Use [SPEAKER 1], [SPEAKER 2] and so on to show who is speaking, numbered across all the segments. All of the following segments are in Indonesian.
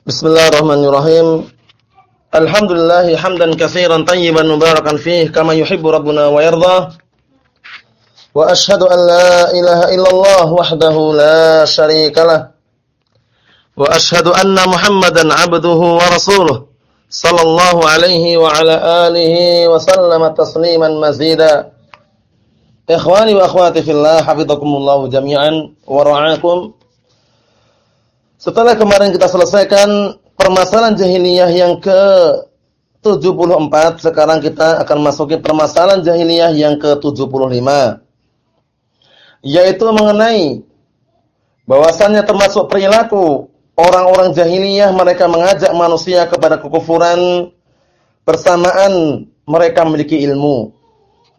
[SPEAKER 1] Bismillahirrahmanirrahim. Alhamdulillah hamdan katsiran tayyiban mubarakan fih kama yuhibbu rabbuna wa yarda. Wa ashhadu an la ilaha illallah wahdahu la syarika lah. Wa ashhadu anna Muhammadan 'abduhu wa rasuluh sallallahu alaihi wa ala alihi wa sallama tasliman mazida. Ikhwani wa akhwati fillah, hafizakumullah jami'an wa ra'akum. Setelah kemarin kita selesaikan permasalahan jahiliyah yang ke 74, sekarang kita akan masuki permasalahan jahiliyah yang ke 75. Yaitu mengenai bahwasannya termasuk perilaku orang-orang jahiliyah mereka mengajak manusia kepada kekufuran bersamaan mereka memiliki ilmu.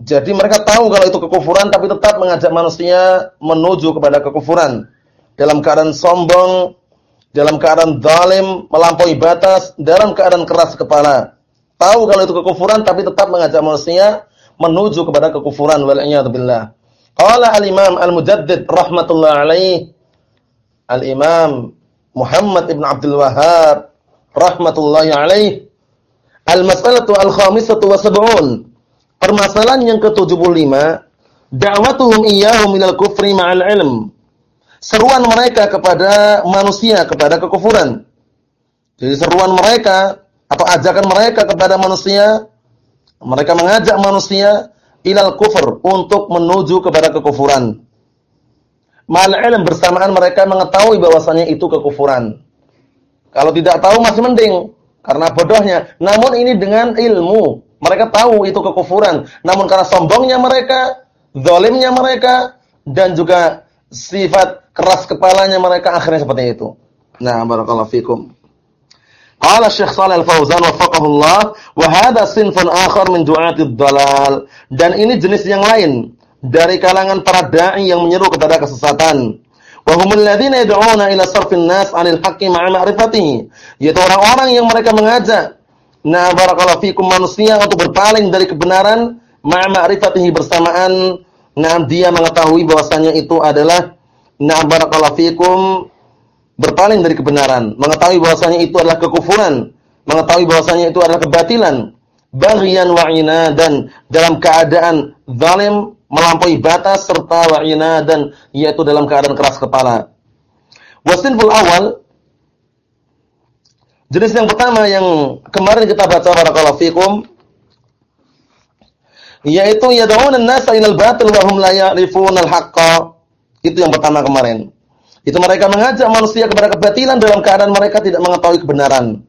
[SPEAKER 1] Jadi mereka tahu kalau itu kekufuran tapi tetap mengajak manusia menuju kepada kekufuran. Dalam keadaan sombong, dalam keadaan zalim, melampaui batas, dalam keadaan keras kepala. Tahu kalau itu kekufuran tapi tetap mengajak manusia menuju kepada kekufuran wal billah. Qala al-Imam Al-Mujaddid rahmatullah alaih Al-Imam Muhammad ibn Abdul Wahhab rahmatullahi alaih Al-mas'alatu al-khamisatu wa sab'un. Permasalahan yang ke-75, da'watuhum iyyahum minal kufri ma'al ilm seruan mereka kepada manusia kepada kekufuran. Jadi seruan mereka atau ajakan mereka kepada manusia mereka mengajak manusia ilal kufur untuk menuju kepada kekufuran. Mal ilm bersamaan mereka mengetahui bahwasannya itu kekufuran. Kalau tidak tahu masih mending karena bodohnya. Namun ini dengan ilmu. Mereka tahu itu kekufuran. Namun karena sombongnya mereka, zalimnya mereka dan juga sifat keras kepalanya mereka akhirnya seperti itu. Nah, barakallahu fikum. Qala Syekh Shalal Al-Fauzan wafaqahullah wa hadha sinfun akhar min du'atid dalal. Dan ini jenis yang lain dari kalangan para dai yang menyeru kepada kesesatan. Wa humul ladzina yad'una ila sarfin nas 'anil haqqi ma'a ma'rifatihi. Yaitu orang-orang yang mereka mengajak nah barakallahu fikum manusia untuk berpaling dari kebenaran ma'a ma'rifatihi bersamaan Nah, dia mengetahui bahwasanya itu adalah nah barakallahu fikum. Berpaling dari kebenaran, mengetahui bahwasanya itu adalah kekufuran, mengetahui bahwasanya itu adalah kebatilan, baghyan wa dan dalam keadaan zalim melampaui batas serta wa dan yaitu dalam keadaan keras kepala. Wasinful awal jenis yang pertama yang kemarin kita baca barakallahu fikum yaitu yad'un an-nasa ilal batil wa hum la ya'rifuna al-haqqa. Itu yang pertama kemarin. Itu mereka mengajak manusia kepada kebatilan dalam keadaan mereka tidak mengetahui kebenaran.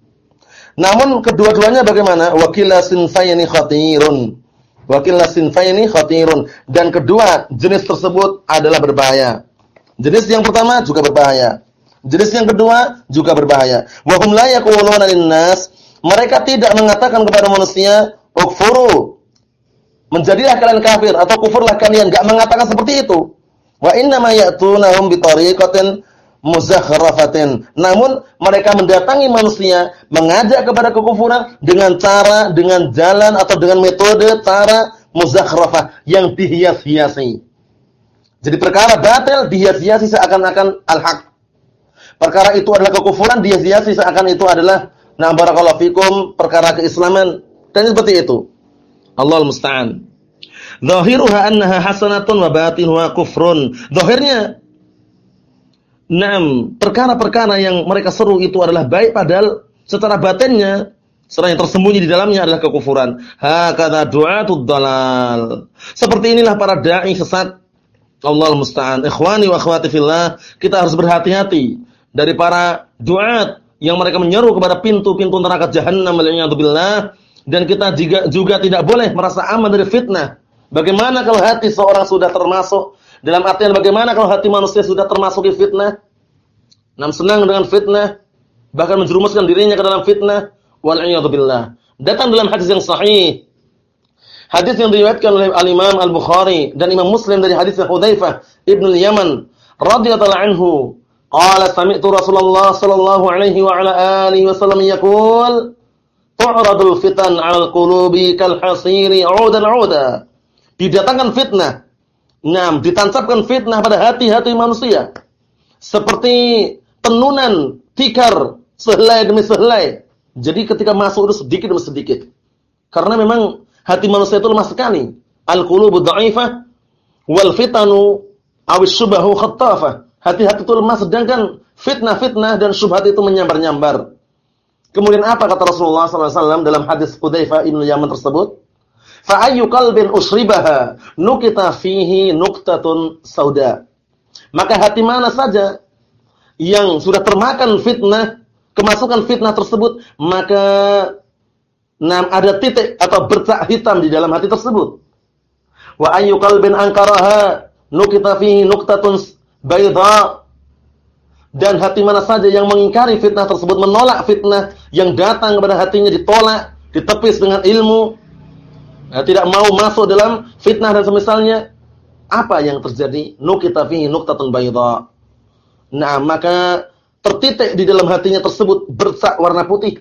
[SPEAKER 1] Namun kedua-duanya bagaimana? Wakila sinfayni khatirun. Wakila sinfayni khatirun. Dan kedua jenis tersebut adalah berbahaya. Jenis yang pertama juga berbahaya. Jenis yang kedua juga berbahaya. Wa hum la yaquluna mereka tidak mengatakan kepada manusia, "Ukfuru menjadilah kalian kafir atau kufurlah kalian, enggak mengatakan seperti itu. Wa inna ma ya'tunahum bi tariqatin muzakhrafatin. Namun mereka mendatangi manusia mengajak kepada kekufuran dengan cara, dengan jalan atau dengan metode cara muzakhrafah yang dihias-hiasi. Jadi perkara batil dihias-hiasi seakan-akan al-haq. Perkara itu adalah kekufuran dihias-hiasi seakan itu adalah na barakallahu fikum perkara keislaman dan seperti itu. Allah musta'an. Zahiruha annaha hasanatun wa batinuha kufrun. Zahirnya Naam, perkara-perkara yang mereka seru itu adalah baik padahal secara batinnya secara yang tersembunyi di dalamnya adalah kekufuran. Hakadha du'atud dalal. Seperti inilah para dai sesat. Allah musta'an. Ikhwani wa akhwati fillah, kita harus berhati-hati dari para duat yang mereka menyeru kepada pintu-pintu neraka jahannam billah dan kita juga, juga tidak boleh merasa aman dari fitnah. Bagaimana kalau hati seorang sudah termasuk dalam artian bagaimana kalau hati manusia sudah termasuk di fitnah? Nam senang dengan fitnah, bahkan menjerumuskan dirinya ke dalam fitnah. Wal billah. Datang dalam hadis yang sahih. Hadis yang diriwayatkan oleh Al-Imam Al-Bukhari dan Imam Muslim dari hadis Hudzaifah Ibnu Yaman radhiyallahu anhu, qala sami'tu Rasulullah sallallahu alaihi wa ala alihi wasallam yaqul tu'radul fitan 'alal qulubi kal hasiri 'udan 'uda. Didatangkan fitnah. Naam, ditancapkan fitnah pada hati-hati manusia. Seperti tenunan tikar Sehelai demi sehelai. Jadi ketika masuk itu sedikit demi sedikit. Karena memang hati manusia itu lemah sekali. Al-qulubu dha'ifah wal fitanu awis subahu khattafah. Hati-hati itu lemah sedangkan fitnah-fitnah dan syubhat itu menyambar-nyambar. Kemudian apa kata Rasulullah SAW dalam hadis Hudzaifah ibn Yaman tersebut? Fa ayyu qalbin usribaha nukita fihi nuktatun sauda. Maka hati mana saja yang sudah termakan fitnah kemasukan fitnah tersebut, maka nam ada titik atau bercak hitam di dalam hati tersebut. Wa ayyu qalbin ankaraha nukita fihi nuktatun bayda. Dan hati mana saja yang mengingkari fitnah tersebut, menolak fitnah yang datang kepada hatinya ditolak, ditepis dengan ilmu, nah, tidak mau masuk dalam fitnah dan semisalnya, apa yang terjadi? Nukita fihi nuktatun bayda. Nah, maka tertitik di dalam hatinya tersebut bersak warna putih.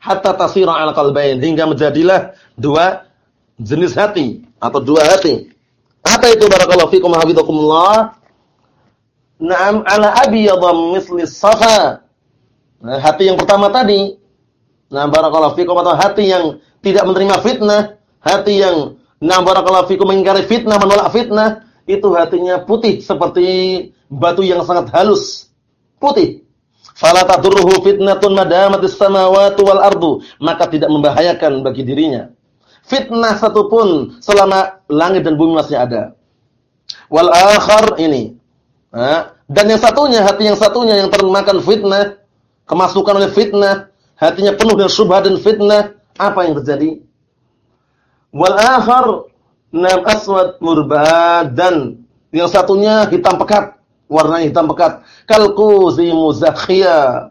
[SPEAKER 1] Hatta tasira ala qalbain hingga menjadilah dua jenis hati atau dua hati. Apa itu barakallahu fikum hafizakumullah? Naam ala abyadam misli safa. Nah, hati yang pertama tadi, nah barakallahu fikum atau hati yang tidak menerima fitnah, hati yang nah barakallahu fikum mengingkari fitnah, menolak fitnah, itu hatinya putih seperti batu yang sangat halus putih. Fala tadurruhu fitnatun madamatis samawati wal ardu, maka tidak membahayakan bagi dirinya. Fitnah satupun selama langit dan bumi masih ada. Wal akhar ini. dan yang satunya, hati yang satunya yang termakan fitnah, kemasukan oleh fitnah, hatinya penuh dengan syubhat dan fitnah, apa yang terjadi? Wal akhar nam aswad murbad dan yang satunya hitam pekat warnanya hitam pekat. Kalkuzi muzakhia.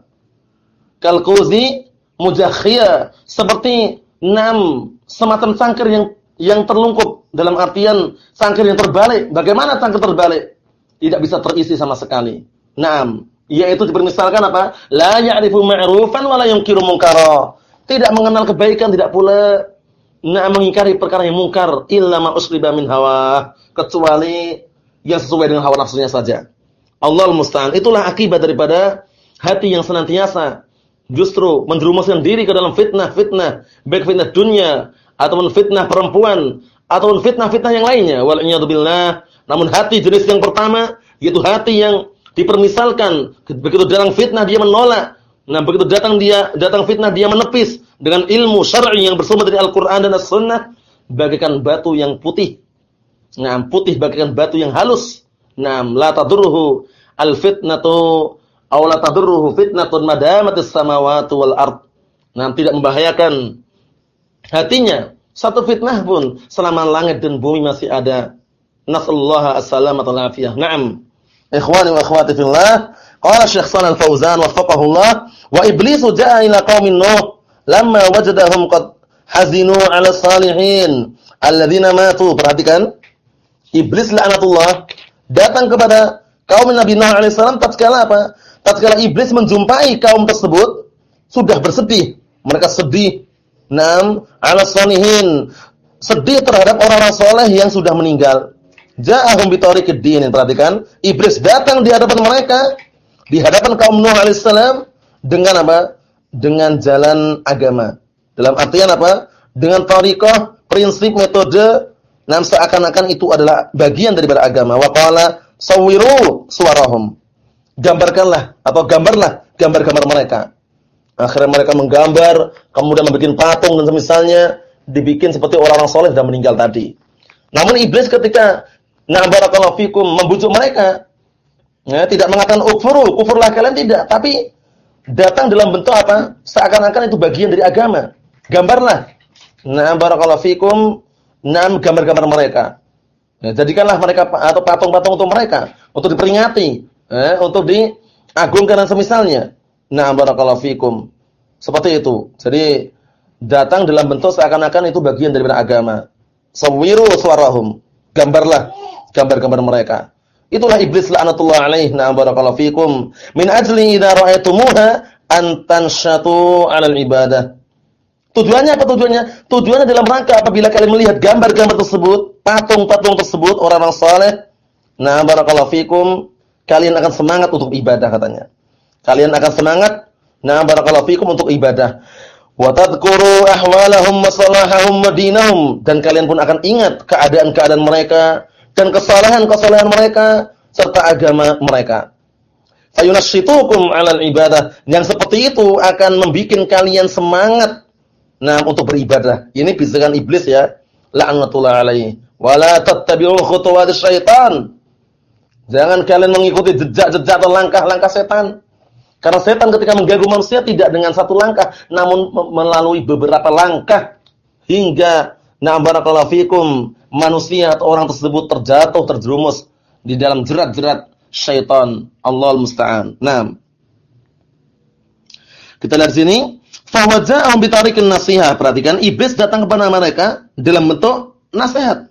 [SPEAKER 1] Kalkuzi muzakhia. Seperti enam semacam cangkir yang yang terlungkup dalam artian cangkir yang terbalik. Bagaimana cangkir terbalik? Tidak bisa terisi sama sekali. Naam, yaitu dipermisalkan apa? La ya'rifu ma'rufan wa la yunkiru munkara. Tidak mengenal kebaikan, tidak pula nah mengingkari perkara yang mungkar illa ma usriba min hawa, kecuali yang sesuai dengan hawa nafsunya saja. Allah musta'an. Itulah akibat daripada hati yang senantiasa justru menjerumuskan diri ke dalam fitnah-fitnah, baik fitnah dunia ataupun fitnah perempuan ataupun fitnah-fitnah yang lainnya. Wal billah. Namun hati jenis yang pertama yaitu hati yang dipermisalkan begitu datang fitnah dia menolak. Nah, begitu datang dia datang fitnah dia menepis dengan ilmu syar'i yang bersumber dari Al-Qur'an dan As-Sunnah bagaikan batu yang putih. Nah, putih bagaikan batu yang halus. Nah, la tadurruhu al-fitnatu aw la tadurruhu fitnatun madamatis samawati wal ard. Nah, tidak membahayakan hatinya satu fitnah pun selama langit dan bumi masih ada. Nasallahu as-salamata wal afiyah. Naam. Ikhwani wa akhwati fillah, qala Syekh Shalal Fauzan waffaqahullah, wa iblisu jaa ila qaumin Nuh lamma wajadahum qad hazinu 'ala salihin alladziina matu. Perhatikan. Iblis laknatullah datang kepada kaum Nabi Nuh alaihissalam tatkala apa? Tatkala iblis menjumpai kaum tersebut sudah bersedih. Mereka sedih. Nam ala sonihin. Sedih terhadap orang-orang soleh yang sudah meninggal. Ja'ahum bitariqid din. Perhatikan, iblis datang di hadapan mereka, di hadapan kaum Nuh alaihissalam dengan apa? Dengan jalan agama. Dalam artian apa? Dengan tariqah, prinsip, metode, nam seakan-akan itu adalah bagian daripada agama. Wa qala sawiru suarahum. Gambarkanlah atau gambarlah gambar-gambar mereka. Akhirnya mereka menggambar, kemudian membuat patung dan semisalnya dibikin seperti orang-orang soleh sudah meninggal tadi. Namun iblis ketika nah barakallahu fikum membujuk mereka, ya, tidak mengatakan ukfuru, kufurlah kalian tidak, tapi datang dalam bentuk apa? Seakan-akan itu bagian dari agama. Gambarlah. Nah barakallahu fikum, nah gambar-gambar mereka. Ya, jadikanlah mereka atau patung-patung untuk mereka untuk diperingati, eh, untuk diagungkan dan semisalnya. Nah, barakallahu fikum. Seperti itu. Jadi datang dalam bentuk seakan-akan itu bagian daripada agama. Sawiru suarahum. Gambarlah gambar-gambar mereka. Itulah iblis laknatullah alaih. Nah, barakallahu fikum. Min ajli idza ra'aitumuha an tanshatu 'alal ibadah. Tujuannya apa tujuannya? Tujuannya dalam rangka apabila kalian melihat gambar-gambar tersebut, patung-patung tersebut, orang-orang saleh, nah barakallahu fikum, kalian akan semangat untuk ibadah katanya. Kalian akan semangat nah barakallahu fikum untuk ibadah. Wa tadhkuru ahwalahum wa salahahum wa dinahum dan kalian pun akan ingat keadaan-keadaan mereka dan kesalahan-kesalahan mereka serta agama mereka. Fayunasyitukum 'alal ibadah. Yang seperti itu akan membuat kalian semangat nah untuk beribadah. Ini bisikan iblis ya. La'natullah alaihi. Wala tattabi'u khutuwatis syaitan. Jangan kalian mengikuti jejak-jejak atau langkah-langkah setan. Karena setan ketika mengganggu manusia tidak dengan satu langkah, namun melalui beberapa langkah hingga na barakallahu fikum manusia atau orang tersebut terjatuh terjerumus di dalam jerat-jerat syaitan. Allah musta'an. Nah. Kita lihat sini, fa waja'ahum bitariqin nasiha. Perhatikan, iblis datang kepada mereka dalam bentuk nasihat.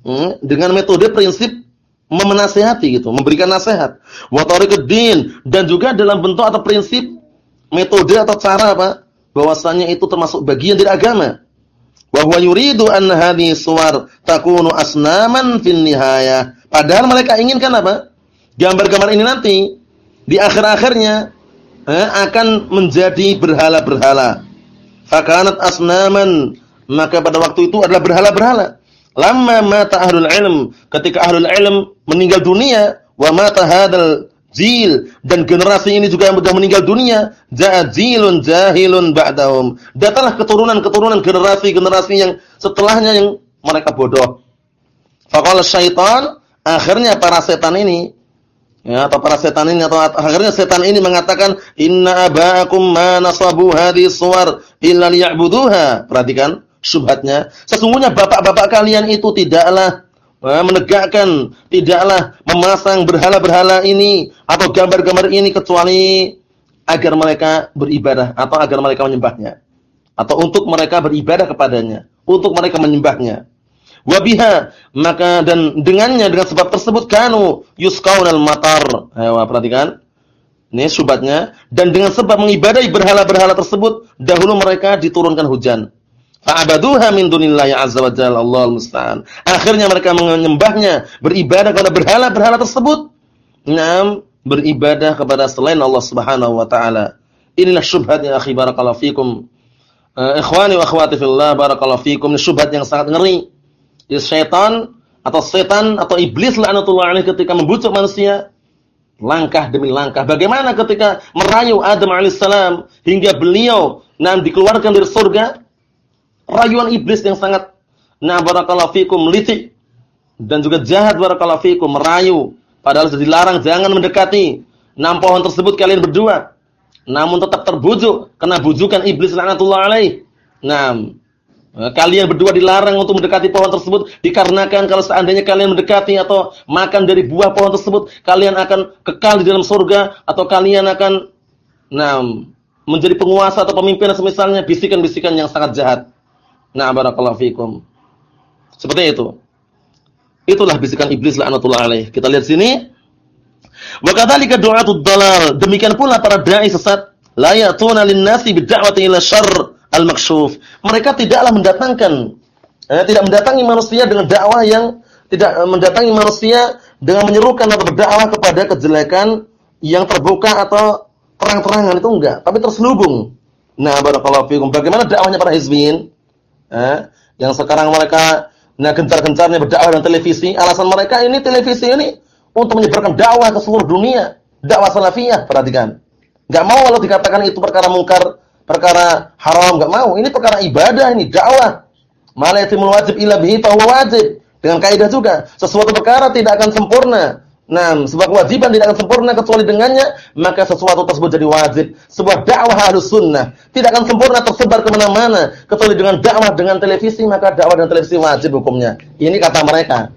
[SPEAKER 1] Hmm, dengan metode prinsip memenasehati gitu, memberikan nasihat. Wa tariquddin dan juga dalam bentuk atau prinsip metode atau cara apa? Bahwasanya itu termasuk bagian dari agama. Wa huwa yuridu an hadhihi suwar takunu asnaman fin nihayah. Padahal mereka inginkan apa? Gambar-gambar ini nanti di akhir-akhirnya eh, akan menjadi berhala-berhala. Fakanat asnaman maka pada waktu itu adalah berhala-berhala. Lama mata ahlul ilm, ketika ahlul ilm meninggal dunia, wa mata hadal jil dan generasi ini juga yang sudah meninggal dunia, ja'a jilun jahilun ba'dahum. Datanglah keturunan-keturunan generasi-generasi yang setelahnya yang mereka bodoh. Faqala syaitan, akhirnya para setan ini ya atau para setan ini atau akhirnya setan ini mengatakan inna abaakum ma nasabu hadhihi suwar illa liya'buduha. Perhatikan syubhatnya. Sesungguhnya bapak-bapak kalian itu tidaklah menegakkan, tidaklah memasang berhala-berhala ini atau gambar-gambar ini kecuali agar mereka beribadah atau agar mereka menyembahnya. Atau untuk mereka beribadah kepadanya, untuk mereka menyembahnya. Wabiha maka dan dengannya dengan sebab tersebut kanu yuskaunal matar. Ayo perhatikan. Ini syubhatnya dan dengan sebab mengibadahi berhala-berhala tersebut dahulu mereka diturunkan hujan. Fa'abaduha min dunillahi azza wa jalla Allah musta'an. Akhirnya mereka menyembahnya, beribadah kepada berhala-berhala tersebut. Naam, beribadah kepada selain Allah Subhanahu wa taala. Inilah syubhat ya akhi barakallahu fikum. Uh, ikhwani wa akhwati fillah barakallahu fikum. Syubhat yang sangat ngeri. Ya syaitan atau setan atau iblis laknatullah alaih ketika membujuk manusia langkah demi langkah. Bagaimana ketika merayu Adam alaihissalam hingga beliau nanti dikeluarkan dari surga rayuan iblis yang sangat nah barakallahu fikum licik. Dan juga jahat barakallahu fikum merayu. Padahal sudah dilarang jangan mendekati. Enam pohon tersebut kalian berdua. Namun tetap terbujuk kena bujukan iblis laknatullah alaih. Nah kalian berdua dilarang untuk mendekati pohon tersebut dikarenakan kalau seandainya kalian mendekati atau makan dari buah pohon tersebut kalian akan kekal di dalam surga atau kalian akan nah menjadi penguasa atau pemimpin semisalnya bisikan-bisikan yang sangat jahat Nah, barakallahu fikum. Seperti itu. Itulah bisikan iblis laknatullah alaih. Kita lihat sini. Wa kadzalika du'atud dalal. Demikian pula para dai sesat la ya'tuna lin-nasi bid'awati ila syarr al-maksyuf. Mereka tidaklah mendatangkan eh, tidak mendatangi manusia dengan dakwah yang tidak mendatangi manusia dengan menyerukan atau berdakwah kepada kejelekan yang terbuka atau terang-terangan itu enggak, tapi terselubung. Nah, barakallahu fikum. Bagaimana dakwahnya para hizbiyin? Eh, yang sekarang mereka nah gencar-gencarnya berdakwah dengan televisi, alasan mereka ini televisi ini untuk menyebarkan dakwah ke seluruh dunia, dakwah salafiyah, perhatikan. Enggak mau kalau dikatakan itu perkara mungkar, perkara haram, enggak mau. Ini perkara ibadah ini, dakwah. Malayatimul wajib illa bihi wajib. Dengan kaidah juga, sesuatu perkara tidak akan sempurna Nah, sebuah kewajiban tidak akan sempurna kecuali dengannya, maka sesuatu tersebut jadi wajib. Sebuah dakwah harus sunnah tidak akan sempurna tersebar ke mana-mana kecuali dengan dakwah dengan televisi, maka dakwah dengan televisi wajib hukumnya. Ini kata mereka.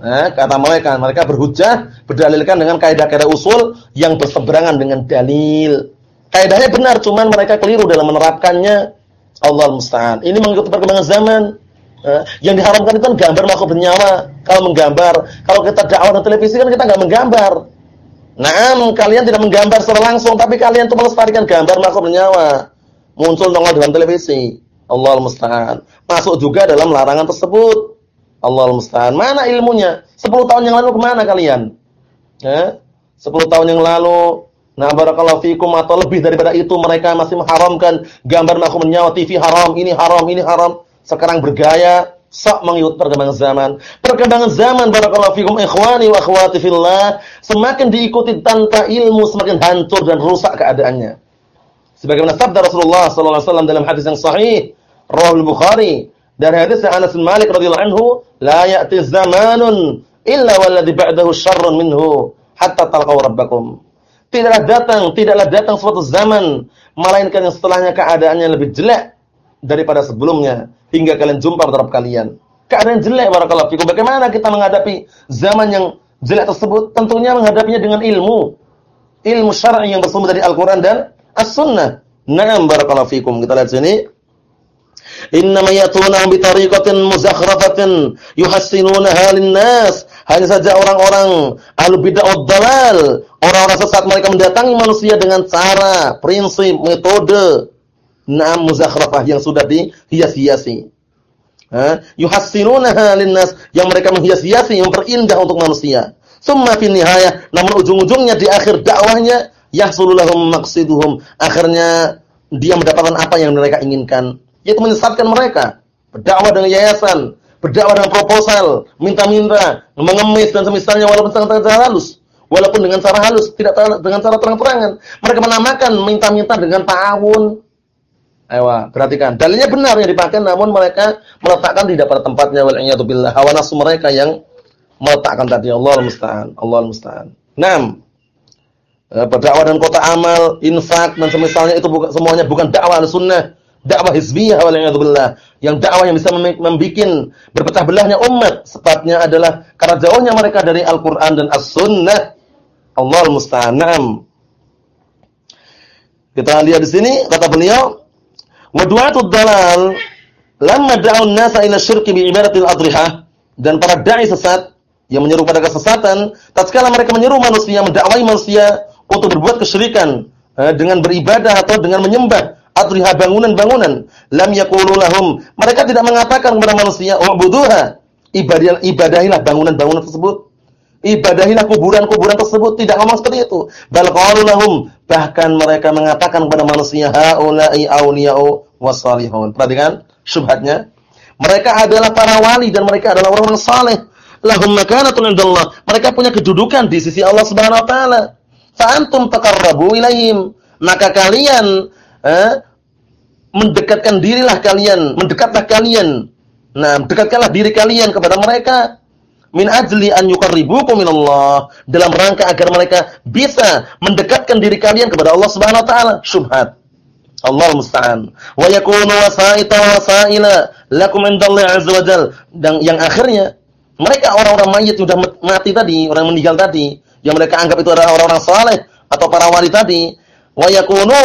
[SPEAKER 1] Nah, kata mereka, mereka berhujah, berdalilkan dengan kaidah-kaidah usul yang berseberangan dengan dalil. Kaidahnya benar, cuman mereka keliru dalam menerapkannya. Allah musta'an. Ini mengikuti perkembangan zaman. Eh, yang diharamkan itu kan gambar makhluk bernyawa. Kalau menggambar, kalau kita dakwah di televisi kan kita nggak menggambar. Nah, kalian tidak menggambar secara langsung, tapi kalian tuh melestarikan gambar makhluk bernyawa. Muncul nongol dalam televisi. Allah musta'an. Masuk juga dalam larangan tersebut. Allah musta'an. Mana ilmunya? 10 tahun yang lalu ke mana kalian? Eh? 10 tahun yang lalu, Nah, barakallahu fikum atau lebih daripada itu mereka masih mengharamkan gambar makhluk nyawa TV haram, ini haram, ini haram. Sekarang bergaya sok mengikut perkembangan zaman. Perkembangan zaman barakallahu fikum ikhwani wa akhwati fillah semakin diikuti tanpa ilmu semakin hancur dan rusak keadaannya. Sebagaimana sabda Rasulullah sallallahu alaihi wasallam dalam hadis yang sahih, Rawahul Bukhari dari hadis Anas bin Malik radhiyallahu anhu, la ya'ti zamanun illa walladhi ba'dahu syarrun minhu hatta talqaw rabbakum. Tidaklah datang, tidaklah datang suatu zaman melainkan yang setelahnya keadaannya lebih jelek daripada sebelumnya hingga kalian jumpa terhadap kalian. Keadaan jelek barakallahu fikum. Bagaimana kita menghadapi zaman yang jelek tersebut? Tentunya menghadapinya dengan ilmu. Ilmu syar'i yang bersumber dari Al-Qur'an dan As-Sunnah. Naam barakallahu fikum. Kita lihat sini. Innama yatunahum bitariqatin muzakhrafatin yuhassinunaha lin-nas. Hanya saja orang-orang ahlu bid'ah dalal, orang-orang sesat mereka mendatangi manusia dengan cara, prinsip, metode na'am muzakhrafah yang sudah dihias-hiasi. Ha? Yuhassinunaha lin-nas yang mereka menghias-hiasi, memperindah untuk manusia. Summa fi nihayah, namun ujung-ujungnya di akhir dakwahnya yahsulu lahum maqsiduhum. Akhirnya dia mendapatkan apa yang mereka inginkan yaitu menyesatkan mereka. Berdakwah dengan yayasan, berdakwah dengan proposal, minta-minta, mengemis dan semisalnya walaupun dengan cara halus. Walaupun dengan cara halus, tidak dengan cara terang-terangan. Mereka menamakan minta-minta dengan ta'awun. Ayo, perhatikan. Dalilnya benar yang dipakai namun mereka meletakkan tidak pada tempatnya wal billah. Hawa nafsu mereka yang meletakkan tadi Allah musta'an. Allah musta'an. 6. Eh, berdakwah dan kota amal, infak dan semisalnya itu bukan semuanya bukan dakwah sunnah dakwah hizbiyah waliyadzubillah yang dakwah yang bisa membuat berpecah belahnya umat sepatnya adalah karena jauhnya mereka dari Al-Qur'an dan As-Sunnah Allah musta'an kita lihat di sini kata beliau wa du'atud dalal lamma da'u an-nasa ila syirki bi ibadatil dan para dai sesat yang menyeru pada kesesatan tatkala mereka menyeru manusia mendakwai manusia untuk berbuat kesyirikan eh, dengan beribadah atau dengan menyembah adriha bangunan-bangunan lam yaqulu lahum mereka tidak mengatakan kepada manusia ubuduha. Ibadah ibadahilah bangunan-bangunan tersebut ibadahilah kuburan-kuburan tersebut. Tidak ngomong seperti itu. Bal bahkan mereka mengatakan kepada manusia haula'i auliya'u wasalihun. Perhatikan syubhatnya. Mereka adalah para wali dan mereka adalah orang-orang saleh. Lahum makanatun indallah. Mereka punya kedudukan di sisi Allah Subhanahu wa taala. Fa antum taqarrabu ilaihim. Maka kalian eh, mendekatkan dirilah kalian, mendekatlah kalian. Nah, dekatkanlah diri kalian kepada mereka min ajli an yuqarribukum minallah dalam rangka agar mereka bisa mendekatkan diri kalian kepada Allah Subhanahu wa taala. Syubhat. Allah musta'an. Wa yakunu wasaita wasaila lakum indallahi azza wajal. Dan yang akhirnya mereka orang-orang mayit sudah mati tadi, orang meninggal tadi, yang mereka anggap itu adalah orang-orang saleh atau para wali tadi, wa yakunu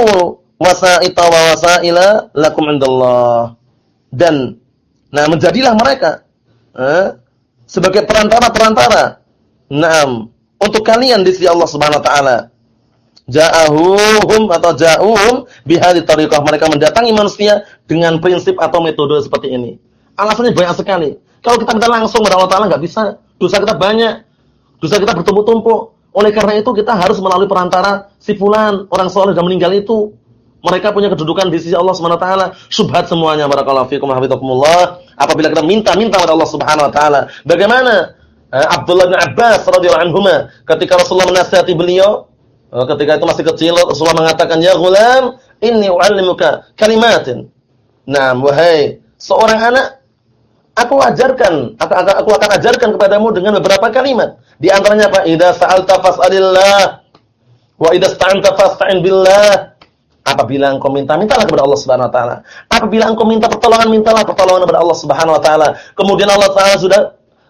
[SPEAKER 1] wasaita wa wasaila lakum indallah. Dan nah menjadilah mereka eh, sebagai perantara-perantara. Naam, untuk kalian di sisi Allah Subhanahu wa taala. Ja'ahuhum atau ja'uhum bihadhi tariqah. Mereka mendatangi manusia dengan prinsip atau metode seperti ini. Alasannya banyak sekali. Kalau kita minta langsung kepada Allah Ta'ala nggak bisa. Dosa kita banyak. Dosa kita bertumpuk-tumpuk. Oleh karena itu kita harus melalui perantara si fulan, orang soleh dan meninggal itu. Mereka punya kedudukan di sisi Allah Subhanahu wa taala. Subhat semuanya barakallahu fikum hafizakumullah. Apabila kita minta-minta kepada Allah Subhanahu wa taala. Bagaimana eh, Abdullah bin Abbas radhiyallahu anhuma ketika Rasulullah menasihati beliau eh, ketika itu masih kecil Rasulullah mengatakan ya ghulam inni uallimuka kalimatin. Nah, wahai seorang anak aku ajarkan aku, akan ajarkan kepadamu dengan beberapa kalimat. Di antaranya apa? Idza sa'alta fas'alillah wa idza sta'anta fasta'in billah Apabila engkau minta, mintalah kepada Allah Subhanahu wa taala. Apabila engkau minta pertolongan, mintalah pertolongan kepada Allah Subhanahu wa taala. Kemudian Allah taala sudah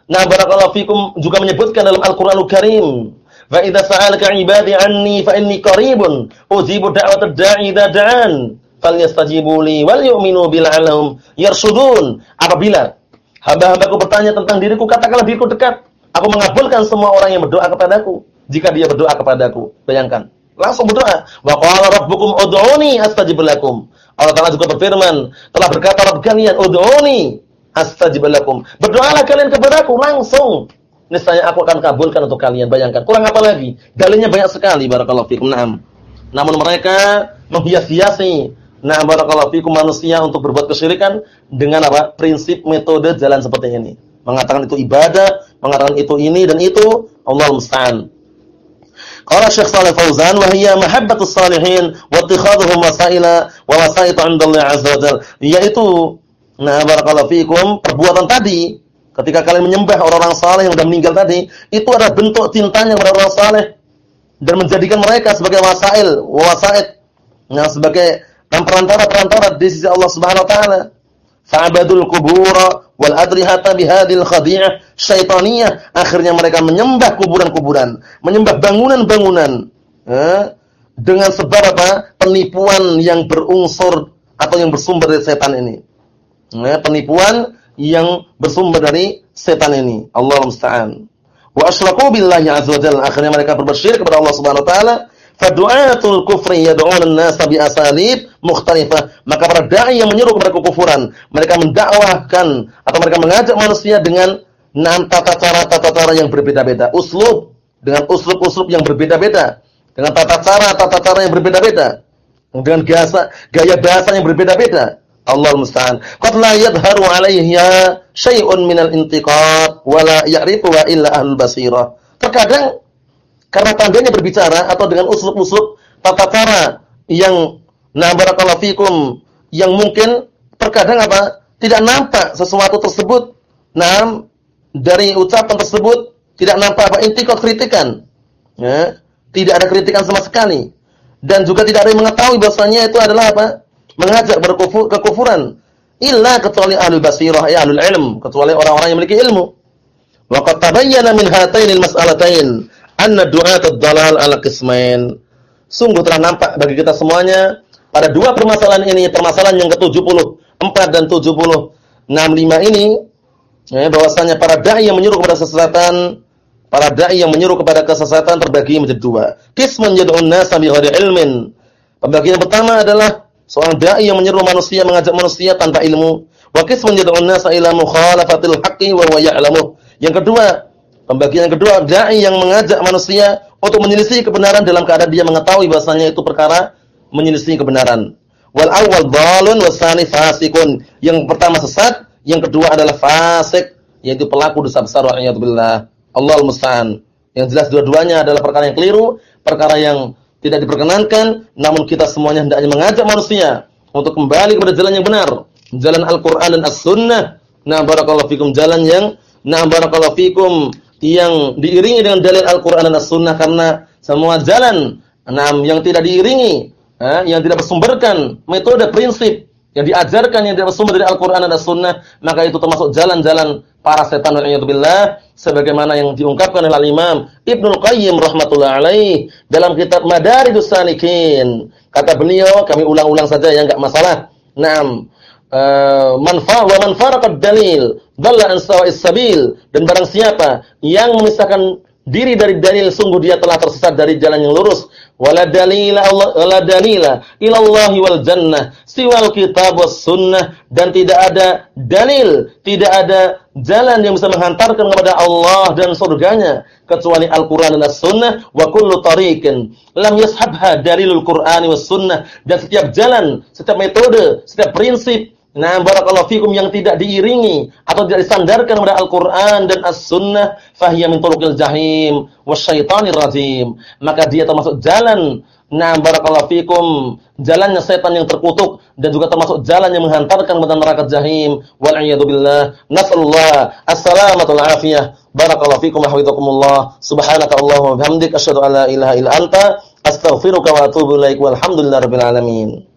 [SPEAKER 1] Nah barakallahu fikum juga menyebutkan dalam Al-Qur'anul Karim, "Wa idza sa'alaka 'ibadi 'anni fa inni qaribun, ujibu da'watad da'i idza da'an, falyastajibu li wal yu'minu bil 'alahum yarshudun." Apabila hamba-hambaku bertanya tentang diriku, katakanlah diriku dekat. Aku mengabulkan semua orang yang berdoa kepadaku jika dia berdoa kepadaku. Bayangkan. Langsung berdoa. Wa qala rabbukum ud'uni astajib lakum. Allah Taala juga berfirman, telah berkata Rabb kalian, ud'uni astajib lakum. Berdoalah kalian kepadaku langsung. Niscaya aku akan kabulkan untuk kalian. Bayangkan, kurang apa lagi? Dalilnya banyak sekali barakallahu fikum. Naam. namun mereka menghias-hiasi nah barakallahu fikum manusia untuk berbuat kesyirikan dengan apa? prinsip metode jalan seperti ini. Mengatakan itu ibadah, mengatakan itu ini dan itu Allah musta'an. Qala Syekh Shalih Fauzan wa hiya mahabbatus salihin wa ittikhadhuhum wasaila wa wasaitu 'inda Allah 'azza wa jalla. Yaitu nah barakallahu fikum perbuatan tadi ketika kalian menyembah orang-orang saleh yang sudah meninggal tadi, itu adalah bentuk cintanya kepada orang saleh dan menjadikan mereka sebagai wasail, wasaid, nah sebagai perantara-perantara di sisi Allah Subhanahu wa taala. Fa'abadul kubura wal adrihata bihadil khadi'ah syaitaniyah. Akhirnya mereka menyembah kuburan-kuburan, menyembah bangunan-bangunan. Eh, dengan sebab apa? Penipuan yang berunsur atau yang bersumber dari setan ini. Eh, penipuan yang bersumber dari setan ini. Allah musta'an. Wa asyraku billahi azza. Akhirnya mereka berbuat syirik kepada Allah Subhanahu wa taala Fadu'atul kufri yad'un an-nas bi asalib mukhtalifah. Maka para dai yang menyeru kepada kekufuran, mereka mendakwahkan atau mereka mengajak manusia dengan enam tata cara tata cara yang berbeda-beda, uslub dengan uslub-uslub yang berbeda-beda, dengan tata cara tata cara yang berbeda-beda, dengan gaya gaya bahasa yang berbeda-beda. Allah musta'an. Qad la yadhharu 'alayhi syai'un minal intiqad wa la ya'rifu illa ahlul basirah. Terkadang karena tandanya berbicara atau dengan uslub-uslub tata cara yang nah fikum yang mungkin terkadang apa? tidak nampak sesuatu tersebut nah dari ucapan tersebut tidak nampak apa inti kritikan. Ya, tidak ada kritikan sama sekali. Dan juga tidak ada yang mengetahui bahwasanya itu adalah apa? mengajak berkufur kekufuran. Illa kecuali ahli basirah ya ahli ilm, kecuali orang-orang yang memiliki ilmu. Wa qad tabayyana min hatainil mas'alatain anna du'atud dalal ala qismain. Sungguh telah nampak bagi kita semuanya pada dua permasalahan ini, permasalahan yang ke-74 dan 70 65 ini ya, bahwasanya para dai yang menyuruh kepada kesesatan, para dai yang menyuruh kepada kesesatan terbagi menjadi dua. Qismun yad'un nasa bi ghairi ilmin. Pembagian pertama adalah seorang dai yang menyuruh manusia mengajak manusia tanpa ilmu. Wa qismun yad'un nasa ila mukhalafatil haqqi wa huwa ya'lamu. Yang kedua, Pembagian kedua, dai yang mengajak manusia untuk menyelisih kebenaran dalam keadaan dia mengetahui bahasanya itu perkara menyelisih kebenaran. Wal awal dhalun wasani fasikun. Yang pertama sesat, yang kedua adalah fasik, yaitu pelaku dosa besar wa'iyatubillah. Allah musta'an. Yang jelas dua-duanya adalah perkara yang keliru, perkara yang tidak diperkenankan, namun kita semuanya hendaknya mengajak manusia untuk kembali kepada jalan yang benar, jalan Al-Qur'an dan As-Sunnah. Nah, barakallahu fikum jalan yang nah barakallahu fikum yang diiringi dengan dalil Al-Qur'an dan As-Sunnah karena semua jalan enam yang tidak diiringi, eh, yang tidak bersumberkan metode prinsip yang diajarkan yang tidak bersumber dari Al-Qur'an dan As-Sunnah, maka itu termasuk jalan-jalan para setan billah sebagaimana yang diungkapkan oleh Imam Ibnu Qayyim rahimatullah alaih dalam kitab Madarijus Salikin. Kata beliau, kami ulang-ulang saja ya enggak masalah. Naam. Uh, manfa wa man dalil dhalla an sabil. Dan barang siapa yang memisahkan diri dari dalil sungguh dia telah tersesat dari jalan yang lurus. Wala dalila Allah wala dalila ila Allah wal jannah siwal kitab was sunnah. Dan tidak ada dalil tidak ada jalan yang bisa menghantarkan kepada Allah dan surganya kecuali Al-Qur'an dan As-Sunnah. Wa kullu tariqin lam yashabha dalilul Qur'ani was sunnah. Dan setiap jalan setiap metode setiap prinsip Nah, barakallahu fikum yang tidak diiringi atau tidak disandarkan kepada Al-Qur'an dan As-Sunnah, fahiya min turuqil jahim wasyaitonir rajim. Maka dia termasuk jalan Nah, barakallahu fikum, jalannya setan yang terkutuk dan juga termasuk jalan yang menghantarkan kepada neraka jahim. Wal a'yadu billah. Nasallallahu as-salamata afiyah. Barakallahu fikum wa hafizakumullah. Subhanaka Allahumma wa bihamdika asyhadu an la ilaha illa anta astaghfiruka wa atubu ilaik. Walhamdulillahirabbil alamin.